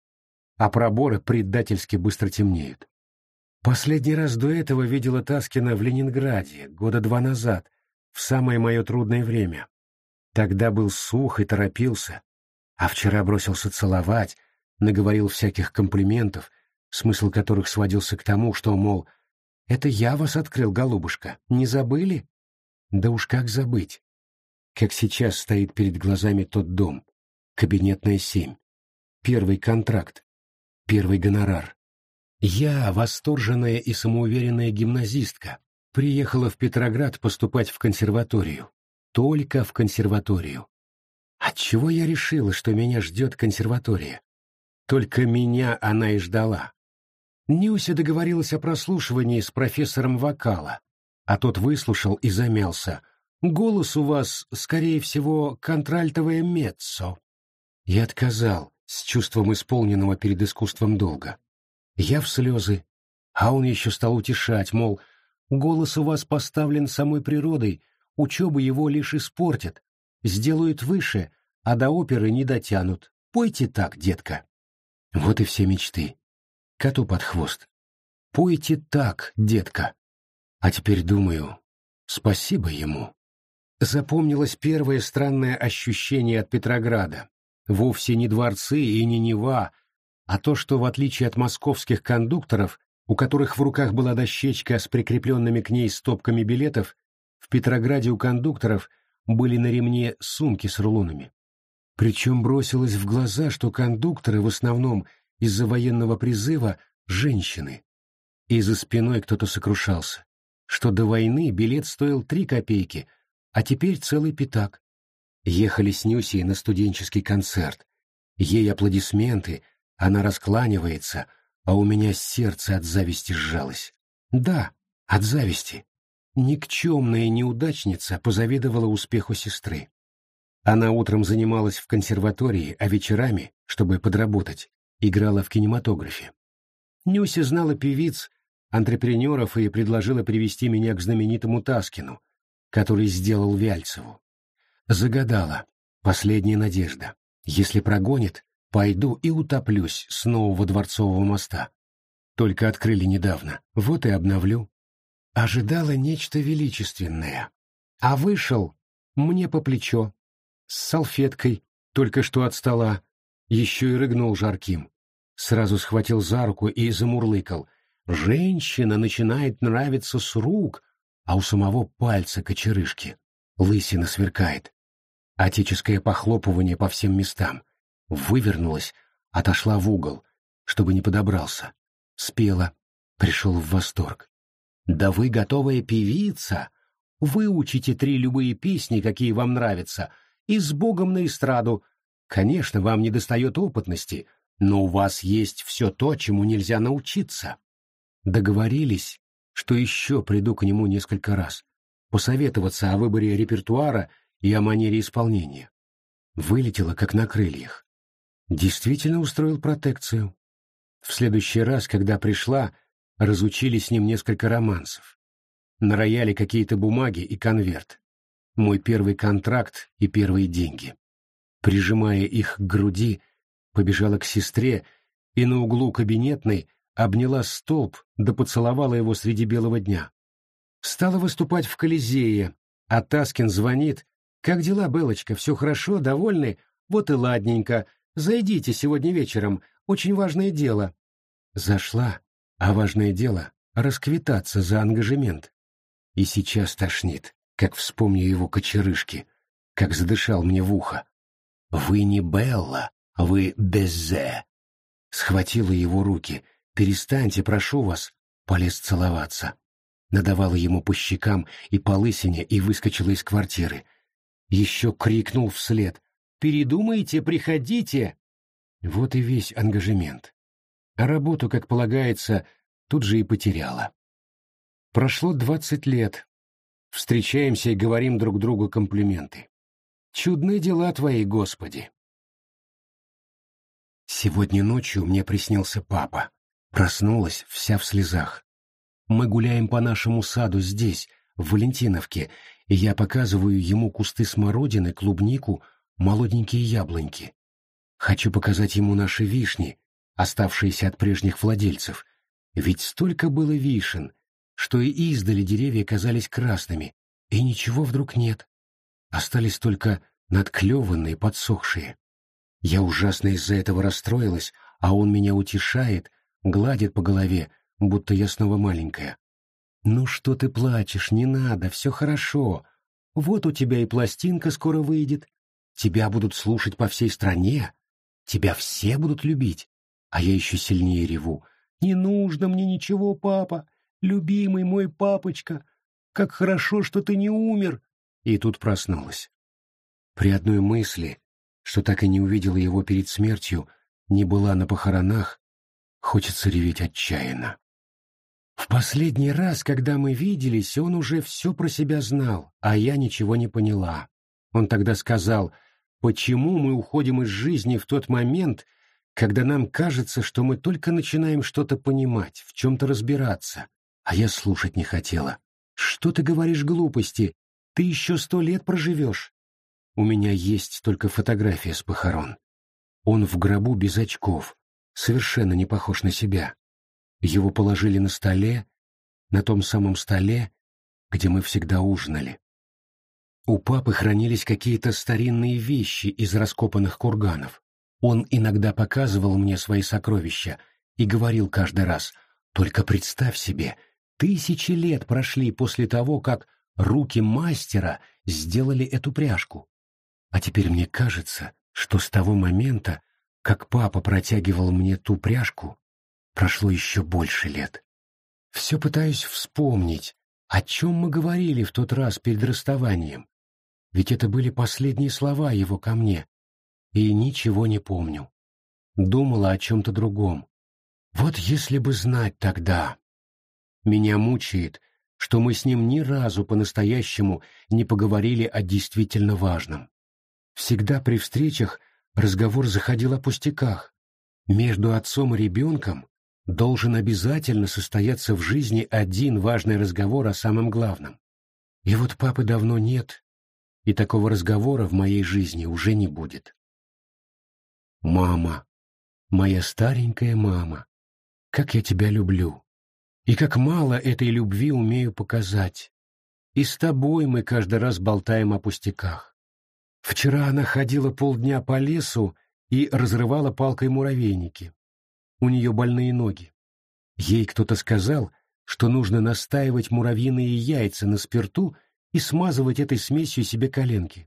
а проборы предательски быстро темнеют. Последний раз до этого видела Таскина в Ленинграде, года два назад, в самое мое трудное время. Тогда был сух и торопился, а вчера бросился целовать, наговорил всяких комплиментов, смысл которых сводился к тому, что, мол, «Это я вас открыл, голубушка, не забыли?» Да уж как забыть? Как сейчас стоит перед глазами тот дом, Кабинетная семь. Первый контракт. Первый гонорар. Я, восторженная и самоуверенная гимназистка, приехала в Петроград поступать в консерваторию. Только в консерваторию. Отчего я решила, что меня ждет консерватория? Только меня она и ждала. Нюся договорилась о прослушивании с профессором вокала, а тот выслушал и замялся. «Голос у вас, скорее всего, контральтовое меццо». Я отказал, с чувством исполненного перед искусством долга. Я в слезы, а он еще стал утешать, мол, голос у вас поставлен самой природой, учеба его лишь испортит, сделают выше, а до оперы не дотянут. Пойте так, детка. Вот и все мечты. Коту под хвост. Пойте так, детка. А теперь думаю, спасибо ему. Запомнилось первое странное ощущение от Петрограда. Вовсе не дворцы и не Нева, а то, что в отличие от московских кондукторов, у которых в руках была дощечка с прикрепленными к ней стопками билетов, в Петрограде у кондукторов были на ремне сумки с рулонами. Причем бросилось в глаза, что кондукторы в основном из-за военного призыва женщины. И за спиной кто-то сокрушался, что до войны билет стоил три копейки, а теперь целый пятак. Ехали с Нюсей на студенческий концерт. Ей аплодисменты, она раскланивается, а у меня сердце от зависти сжалось. Да, от зависти. Никчемная неудачница позавидовала успеху сестры. Она утром занималась в консерватории, а вечерами, чтобы подработать, играла в кинематографе. Нюся знала певиц, антрепренеров и предложила привести меня к знаменитому Таскину, который сделал Вяльцеву. Загадала. Последняя надежда. Если прогонит, Пойду и утоплюсь с нового дворцового моста. Только открыли недавно, вот и обновлю. Ожидала нечто величественное. А вышел мне по плечо, с салфеткой, только что от стола, еще и рыгнул жарким. Сразу схватил за руку и замурлыкал. Женщина начинает нравиться с рук, а у самого пальца кочерышки. Лысина сверкает. Отеческое похлопывание по всем местам вывернулась, отошла в угол, чтобы не подобрался. Спела, пришел в восторг. «Да вы готовая певица! Выучите три любые песни, какие вам нравятся, и с Богом на эстраду. Конечно, вам не достает опытности, но у вас есть все то, чему нельзя научиться». Договорились, что еще приду к нему несколько раз, посоветоваться о выборе репертуара и о манере исполнения. Вылетела, как на крыльях. Действительно устроил протекцию. В следующий раз, когда пришла, разучили с ним несколько романсов. На рояле какие-то бумаги и конверт. Мой первый контракт и первые деньги. Прижимая их к груди, побежала к сестре и на углу кабинетной обняла столб да поцеловала его среди белого дня. Стала выступать в Колизее, а Таскин звонит. «Как дела, Белочка? Все хорошо? Довольны? Вот и ладненько. Зайдите сегодня вечером, очень важное дело. Зашла, а важное дело — расквитаться за ангажемент. И сейчас тошнит, как вспомню его кочерышки, как задышал мне в ухо. «Вы не Белла, вы Безе!» Схватила его руки. «Перестаньте, прошу вас!» Полез целоваться. Надавала ему по щекам и по лысине и выскочила из квартиры. Еще крикнул вслед. Передумайте, приходите!» Вот и весь ангажемент. А работу, как полагается, тут же и потеряла. Прошло двадцать лет. Встречаемся и говорим друг другу комплименты. Чудные дела твои, Господи. Сегодня ночью мне приснился папа. Проснулась вся в слезах. Мы гуляем по нашему саду здесь, в Валентиновке, и я показываю ему кусты смородины, клубнику, молоденькие яблоньки. Хочу показать ему наши вишни, оставшиеся от прежних владельцев, ведь столько было вишен, что и издали деревья казались красными, и ничего вдруг нет. Остались только надклеванные, подсохшие. Я ужасно из-за этого расстроилась, а он меня утешает, гладит по голове, будто я снова маленькая. «Ну что ты плачешь, не надо, все хорошо. Вот у тебя и пластинка скоро выйдет, Тебя будут слушать по всей стране. Тебя все будут любить. А я еще сильнее реву. Не нужно мне ничего, папа. Любимый мой папочка. Как хорошо, что ты не умер. И тут проснулась. При одной мысли, что так и не увидела его перед смертью, не была на похоронах, хочется реветь отчаянно. В последний раз, когда мы виделись, он уже все про себя знал, а я ничего не поняла. Он тогда сказал — Почему мы уходим из жизни в тот момент, когда нам кажется, что мы только начинаем что-то понимать, в чем-то разбираться? А я слушать не хотела. Что ты говоришь глупости? Ты еще сто лет проживешь. у меня есть только фотография с похорон. Он в гробу без очков, совершенно не похож на себя. Его положили на столе, на том самом столе, где мы всегда ужинали. У папы хранились какие-то старинные вещи из раскопанных курганов. Он иногда показывал мне свои сокровища и говорил каждый раз, «Только представь себе, тысячи лет прошли после того, как руки мастера сделали эту пряжку. А теперь мне кажется, что с того момента, как папа протягивал мне ту пряжку, прошло еще больше лет. Все пытаюсь вспомнить, о чем мы говорили в тот раз перед расставанием. Ведь это были последние слова его ко мне. И ничего не помню. Думала о чем-то другом. Вот если бы знать тогда. Меня мучает, что мы с ним ни разу по-настоящему не поговорили о действительно важном. Всегда при встречах разговор заходил о пустяках. Между отцом и ребенком должен обязательно состояться в жизни один важный разговор о самом главном. И вот папы давно нет, и такого разговора в моей жизни уже не будет. Мама, моя старенькая мама, как я тебя люблю, и как мало этой любви умею показать. И с тобой мы каждый раз болтаем о пустяках. Вчера она ходила полдня по лесу и разрывала палкой муравейники. У нее больные ноги. Ей кто-то сказал, что нужно настаивать муравьиные яйца на спирту и смазывать этой смесью себе коленки.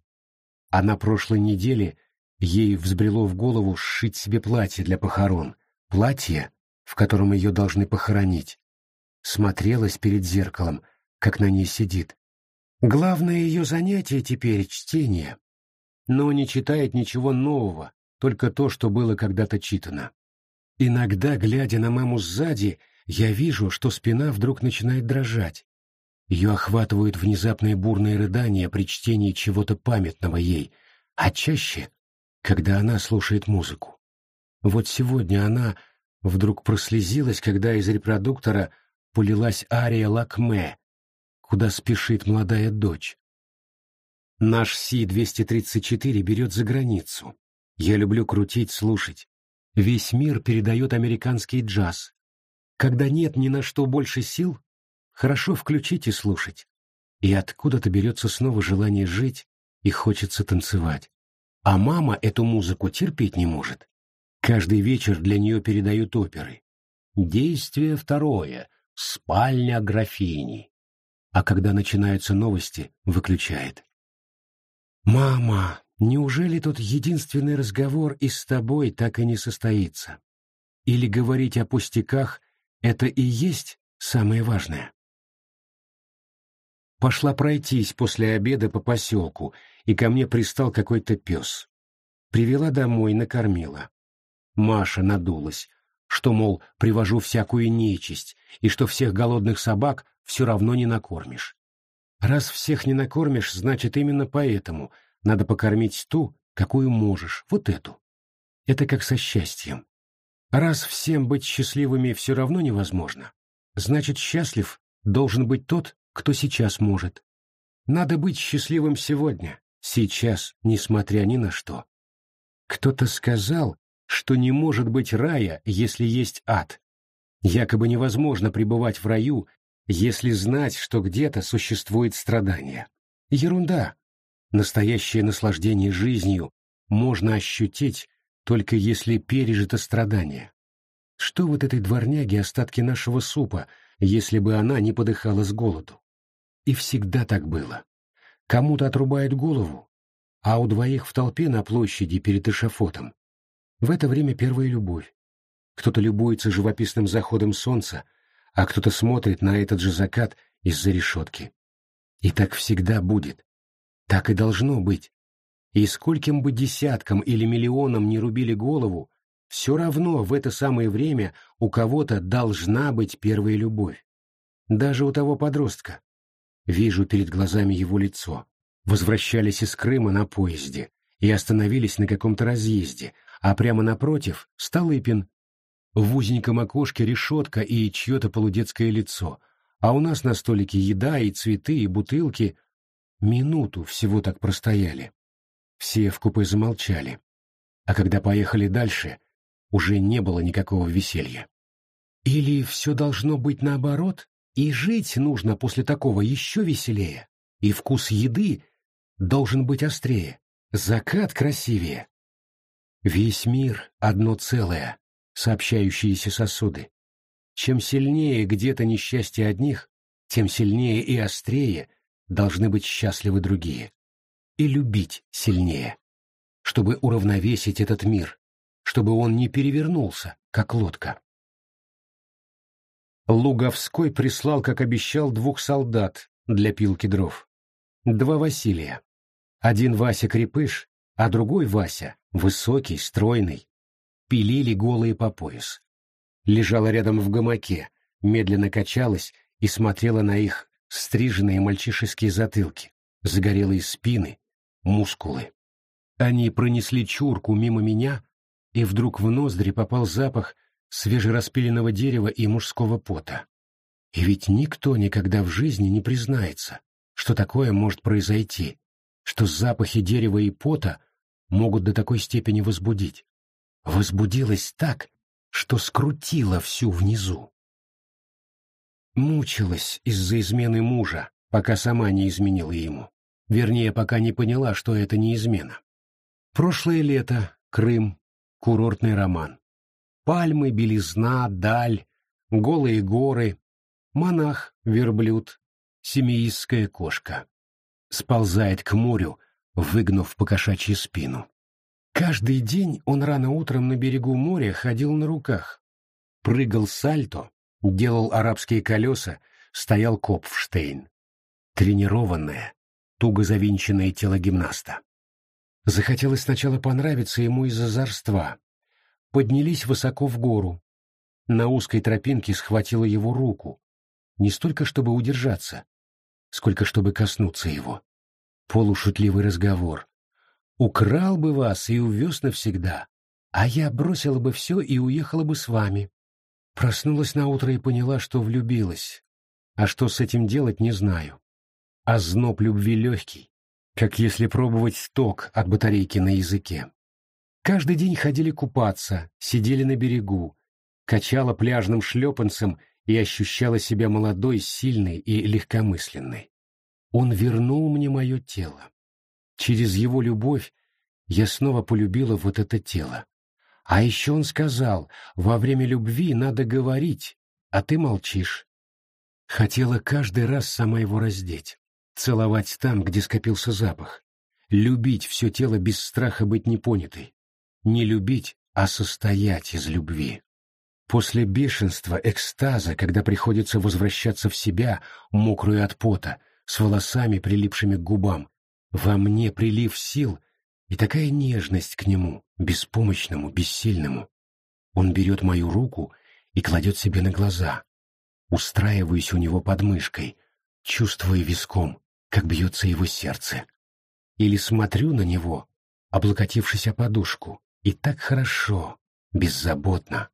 А на прошлой неделе ей взбрело в голову сшить себе платье для похорон, платье, в котором ее должны похоронить. Смотрелась перед зеркалом, как на ней сидит. Главное ее занятие теперь — чтение. Но не читает ничего нового, только то, что было когда-то читано. Иногда, глядя на маму сзади, я вижу, что спина вдруг начинает дрожать. Ее охватывают внезапные бурные рыдания при чтении чего-то памятного ей, а чаще, когда она слушает музыку. Вот сегодня она вдруг прослезилась, когда из репродуктора полилась ария Лакме, куда спешит молодая дочь. Наш Си-234 берет за границу. Я люблю крутить, слушать. Весь мир передает американский джаз. Когда нет ни на что больше сил, Хорошо включить и слушать. И откуда-то берется снова желание жить, и хочется танцевать. А мама эту музыку терпеть не может. Каждый вечер для нее передают оперы. Действие второе. Спальня графини. А когда начинаются новости, выключает. «Мама, неужели тот единственный разговор и с тобой так и не состоится? Или говорить о пустяках — это и есть самое важное?» Пошла пройтись после обеда по поселку, и ко мне пристал какой-то пес. Привела домой, накормила. Маша надулась, что, мол, привожу всякую нечисть, и что всех голодных собак все равно не накормишь. Раз всех не накормишь, значит, именно поэтому надо покормить ту, какую можешь, вот эту. Это как со счастьем. Раз всем быть счастливыми все равно невозможно, значит, счастлив должен быть тот, кто сейчас может. Надо быть счастливым сегодня, сейчас, несмотря ни на что. Кто-то сказал, что не может быть рая, если есть ад. Якобы невозможно пребывать в раю, если знать, что где-то существует страдание. Ерунда. Настоящее наслаждение жизнью можно ощутить, только если пережито страдание. Что вот этой дворняге остатки нашего супа, если бы она не подыхала с голоду? И всегда так было. Кому-то отрубают голову, а у двоих в толпе на площади перед эшафотом. В это время первая любовь. Кто-то любуется живописным заходом солнца, а кто-то смотрит на этот же закат из-за решетки. И так всегда будет. Так и должно быть. И скольким бы десяткам или миллионам не рубили голову, все равно в это самое время у кого-то должна быть первая любовь. Даже у того подростка, Вижу перед глазами его лицо. Возвращались из Крыма на поезде и остановились на каком-то разъезде, а прямо напротив — Столыпин. В узеньком окошке решетка и чье-то полудетское лицо, а у нас на столике еда и цветы и бутылки. Минуту всего так простояли. Все в купе замолчали. А когда поехали дальше, уже не было никакого веселья. Или все должно быть наоборот, и жить нужно после такого еще веселее, и вкус еды должен быть острее, закат красивее. Весь мир — одно целое, сообщающиеся сосуды. Чем сильнее где-то несчастье одних, тем сильнее и острее должны быть счастливы другие. И любить сильнее, чтобы уравновесить этот мир, чтобы он не перевернулся, как лодка. Луговской прислал, как обещал, двух солдат для пилки дров. Два Василия. Один Вася Крепыш, а другой Вася, высокий, стройный. Пилили голые по пояс. Лежала рядом в гамаке, медленно качалась и смотрела на их стриженные мальчишеские затылки, загорелые спины, мускулы. Они пронесли чурку мимо меня, и вдруг в ноздри попал запах свежераспиленного дерева и мужского пота. И ведь никто никогда в жизни не признается, что такое может произойти, что запахи дерева и пота могут до такой степени возбудить. Возбудилась так, что скрутила всю внизу. Мучилась из-за измены мужа, пока сама не изменила ему. Вернее, пока не поняла, что это не измена. Прошлое лето, Крым, курортный роман. Пальмы, белизна, даль, голые горы, монах, верблюд, семиистская кошка. Сползает к морю, выгнув покошачью спину. Каждый день он рано утром на берегу моря ходил на руках, прыгал сальто, делал арабские колеса, стоял Копфштейн. Тренированное, туго завинченное тело гимнаста. Захотелось сначала понравиться ему из-за зарства, поднялись высоко в гору. На узкой тропинке схватила его руку, не столько чтобы удержаться, сколько чтобы коснуться его. Полушутливый разговор. «Украл бы вас и увез навсегда, а я бросила бы все и уехала бы с вами». Проснулась наутро и поняла, что влюбилась, а что с этим делать, не знаю. А зноб любви легкий, как если пробовать ток от батарейки на языке. Каждый день ходили купаться, сидели на берегу, качала пляжным шлепанцем и ощущала себя молодой, сильной и легкомысленной. Он вернул мне мое тело. Через его любовь я снова полюбила вот это тело. А еще он сказал, во время любви надо говорить, а ты молчишь. Хотела каждый раз сама его раздеть, целовать там, где скопился запах, любить все тело без страха быть непонятой не любить, а состоять из любви. После бешенства, экстаза, когда приходится возвращаться в себя, мокрую от пота, с волосами, прилипшими к губам, во мне прилив сил и такая нежность к нему, беспомощному, бессильному. Он берет мою руку и кладет себе на глаза. Устраиваюсь у него под мышкой, чувствуя виском, как бьется его сердце. Или смотрю на него, облокотившись о подушку, и так хорошо, беззаботно.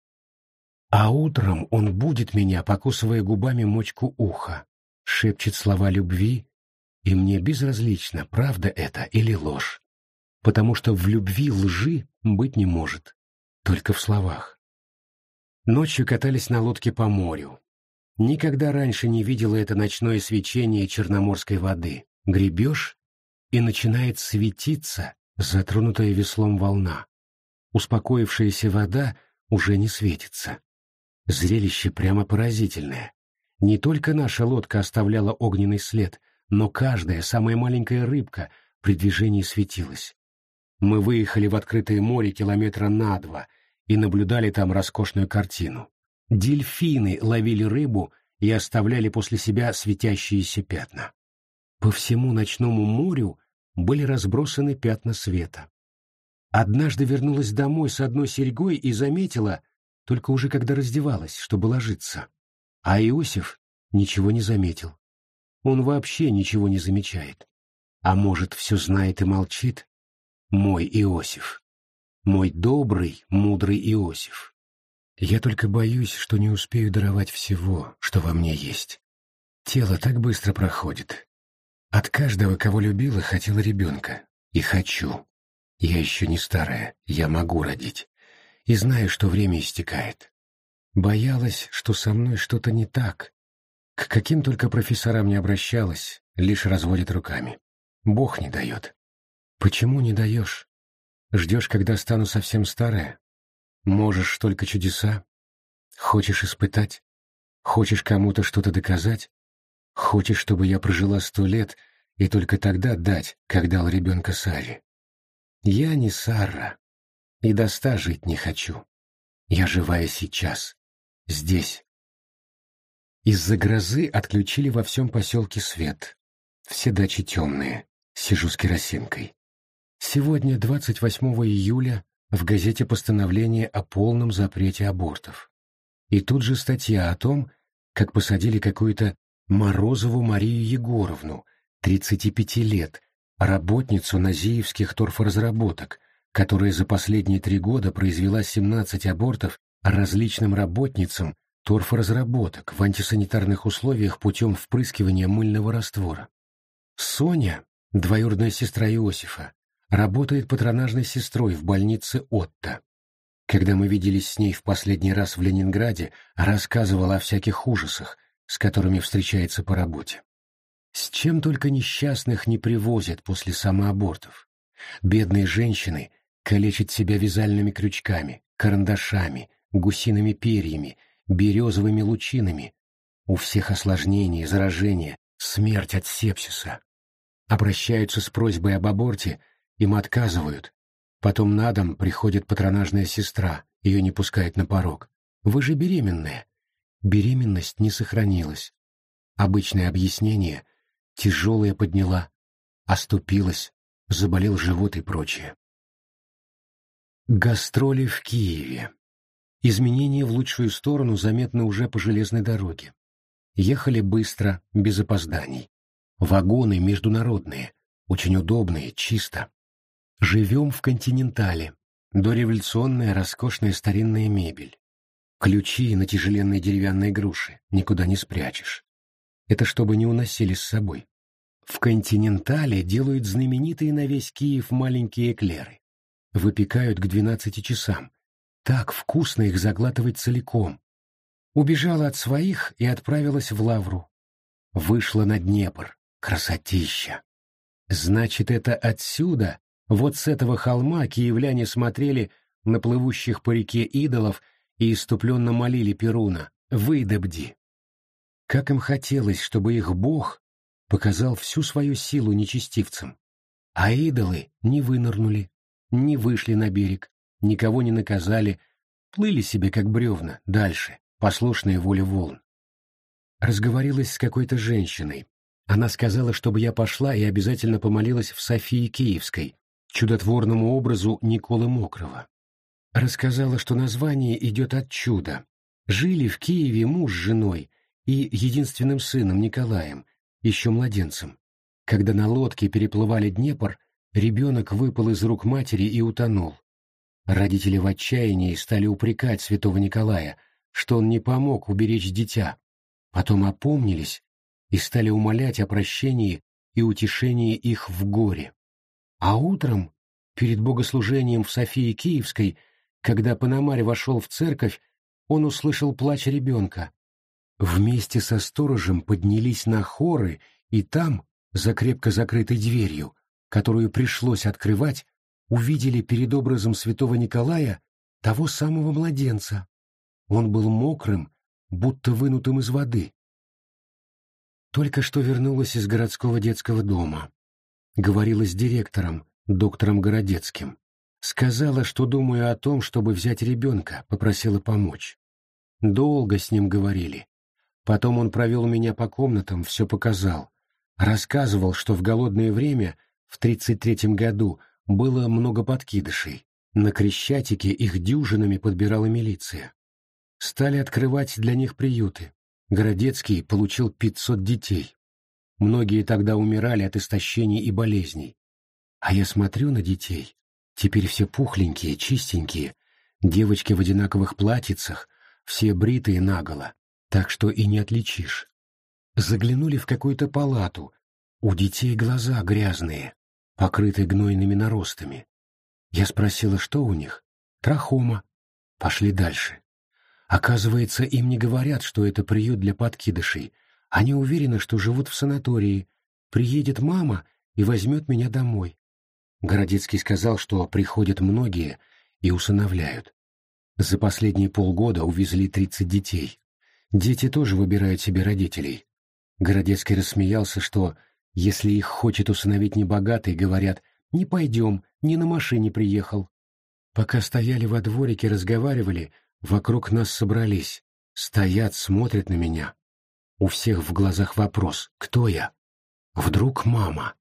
А утром он будет меня, покусывая губами мочку уха, шепчет слова любви, и мне безразлично, правда это или ложь, потому что в любви лжи быть не может, только в словах. Ночью катались на лодке по морю. Никогда раньше не видела это ночное свечение черноморской воды. Гребешь, и начинает светиться затронутая веслом волна. Успокоившаяся вода уже не светится. Зрелище прямо поразительное. Не только наша лодка оставляла огненный след, но каждая, самая маленькая рыбка при движении светилась. Мы выехали в открытое море километра на два и наблюдали там роскошную картину. Дельфины ловили рыбу и оставляли после себя светящиеся пятна. По всему ночному морю были разбросаны пятна света. Однажды вернулась домой с одной серьгой и заметила, только уже когда раздевалась, чтобы ложиться. А Иосиф ничего не заметил. Он вообще ничего не замечает. А может, все знает и молчит? Мой Иосиф. Мой добрый, мудрый Иосиф. Я только боюсь, что не успею даровать всего, что во мне есть. Тело так быстро проходит. От каждого, кого любила, хотела ребенка. И хочу. Я еще не старая, я могу родить. И знаю, что время истекает. Боялась, что со мной что-то не так. К каким только профессорам не обращалась, лишь разводит руками. Бог не дает. Почему не даешь? Ждешь, когда стану совсем старая? Можешь только чудеса? Хочешь испытать? Хочешь кому-то что-то доказать? Хочешь, чтобы я прожила сто лет и только тогда дать, как дал ребенка Саре? Я не Сара, и до ста жить не хочу. Я живая сейчас, здесь. Из-за грозы отключили во всем поселке свет. Все дачи темные. Сижу с керосинкой. Сегодня, 28 июля, в газете постановление о полном запрете абортов. И тут же статья о том, как посадили какую-то Морозову Марию Егоровну, 35 лет, работницу Назиевских торфоразработок, которая за последние три года произвела 17 абортов различным работницам торфоразработок в антисанитарных условиях путем впрыскивания мыльного раствора. Соня, двоюродная сестра Иосифа, работает патронажной сестрой в больнице Отто. Когда мы виделись с ней в последний раз в Ленинграде, рассказывала о всяких ужасах, с которыми встречается по работе. С чем только несчастных не привозят после самоабортов. Бедные женщины калечат себя вязальными крючками, карандашами, гусиными перьями, березовыми лучинами. У всех осложнения, заражения, смерть от сепсиса. Обращаются с просьбой об аборте, им отказывают. Потом на дом приходит патронажная сестра, ее не пускает на порог. Вы же беременная. Беременность не сохранилась. Обычное объяснение тяжелое подняла, оступилась, заболел живот и прочее. Гастроли в Киеве. Изменения в лучшую сторону заметны уже по железной дороге. Ехали быстро, без опозданий. Вагоны международные, очень удобные, чисто. Живем в «Континентале». Дореволюционная роскошная старинная мебель. Ключи на тяжеленной деревянной груши, никуда не спрячешь. Это чтобы не уносили с собой. В «Континентале» делают знаменитые на весь Киев маленькие эклеры. Выпекают к двенадцати часам. Так вкусно их заглатывать целиком. Убежала от своих и отправилась в Лавру. Вышла на Днепр. Красотища! Значит, это отсюда, вот с этого холма, киевляне смотрели на плывущих по реке идолов и иступленно молили Перуна «Выдобди!». Как им хотелось, чтобы их бог показал всю свою силу нечестивцам. А идолы не вынырнули, не вышли на берег, никого не наказали, плыли себе как бревна дальше, послушные воле волн. Разговорилась с какой-то женщиной. Она сказала, чтобы я пошла и обязательно помолилась в Софии Киевской, чудотворному образу Николы Мокрого. Рассказала, что название идет от чуда. Жили в Киеве муж с женой, и единственным сыном Николаем, еще младенцем. Когда на лодке переплывали Днепр, ребенок выпал из рук матери и утонул. Родители в отчаянии стали упрекать святого Николая, что он не помог уберечь дитя. Потом опомнились и стали умолять о прощении и утешении их в горе. А утром, перед богослужением в Софии Киевской, когда Пономарь вошел в церковь, он услышал плач ребенка, Вместе со сторожем поднялись на хоры, и там, за крепко закрытой дверью, которую пришлось открывать, увидели перед образом святого Николая того самого младенца. Он был мокрым, будто вынутым из воды. Только что вернулась из городского детского дома. Говорила с директором, доктором Городецким. Сказала, что думаю о том, чтобы взять ребенка, попросила помочь. Долго с ним говорили. Потом он провел меня по комнатам, все показал. Рассказывал, что в голодное время, в 33-м году, было много подкидышей. На Крещатике их дюжинами подбирала милиция. Стали открывать для них приюты. Городецкий получил 500 детей. Многие тогда умирали от истощений и болезней. А я смотрю на детей. Теперь все пухленькие, чистенькие, девочки в одинаковых платьицах, все бритые наголо, так что и не отличишь. Заглянули в какую-то палату, у детей глаза грязные, покрыты гнойными наростами. Я спросила, что у них. Трахома. Пошли дальше. Оказывается, им не говорят, что это приют для подкидышей. Они уверены, что живут в санатории. Приедет мама и возьмет меня домой. Городецкий сказал, что приходят многие и усыновляют. За последние полгода увезли 30 детей. Дети тоже выбирают себе родителей. Городецкий рассмеялся, что если их хочет усыновить небогатый, говорят «не пойдем, не на машине приехал». Пока стояли во дворике, разговаривали, вокруг нас собрались. Стоят, смотрят на меня. У всех в глазах вопрос «Кто я?» Вдруг мама.